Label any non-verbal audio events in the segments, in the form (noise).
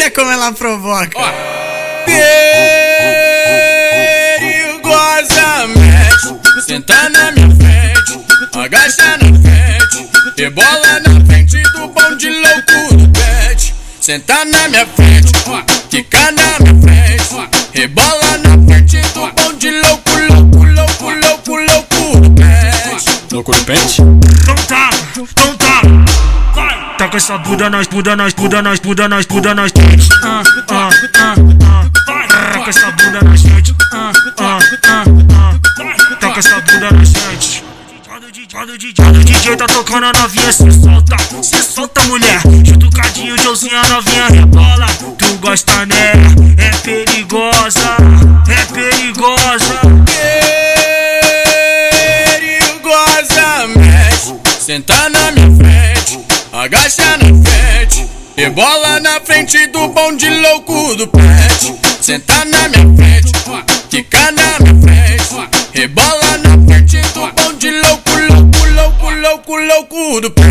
Olha como ela provoca. Perigosamente, senta na minha frente, agacha na frente, rebola na frente do pão de louco do pet. Senta na minha frente, fica na minha frente, rebola na frente do pão de louco, louco, louco, louco, louco do pet. Louco do pente? Então tá, então tá. Vai. Tá com essa bunda nas bunda nas bunda nas bunda nas bunda nas frente. Ah, ah, ah, Quando o DJ, o DJ, tá tocando a novinha, se solta, se solta mulher. Junto cadinho, Joãozinho, a novinha rebola. Tu gosta né? É perigosa, é perigosa. perigosamente. Senta na minha frente, agacha na frente, rebola na frente do pão de louco do pet. Senta na minha frente, fica na minha frente, rebola louco, louco, do pet. (laughs)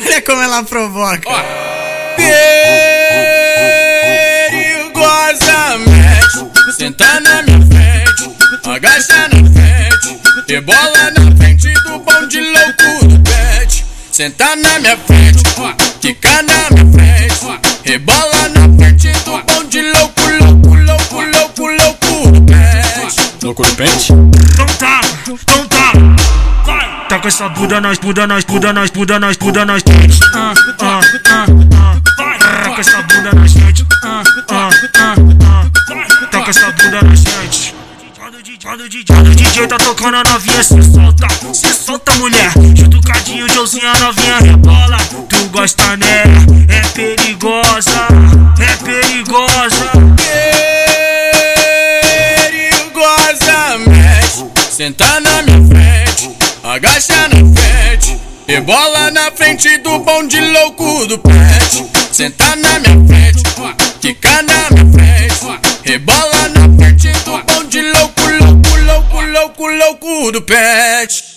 Olha como ela provoca. Perigosamente, senta na minha frente, agacha na frente, rebola na Senta na minha frente, fica na minha frente, rebola na frente do pão de louco, louco, louco, louco, louco pet. Louco do pente? Então tá, então tá. Vai. Tá com essa bunda nas bunda nas bunda nas bunda nas bunda nas frente. Ah, ah, ah, ah. DJ, o DJ, o tá tocando a novinha, se solta, se solta mulher. Junto cadinho, Joãozinho, a novinha rebola. Tu gosta né? É perigosa, é perigosa. perigosamente. Senta na minha frente, agacha na frente, rebola na frente do pão de louco do pet. Senta na minha frente, fica na minha rebola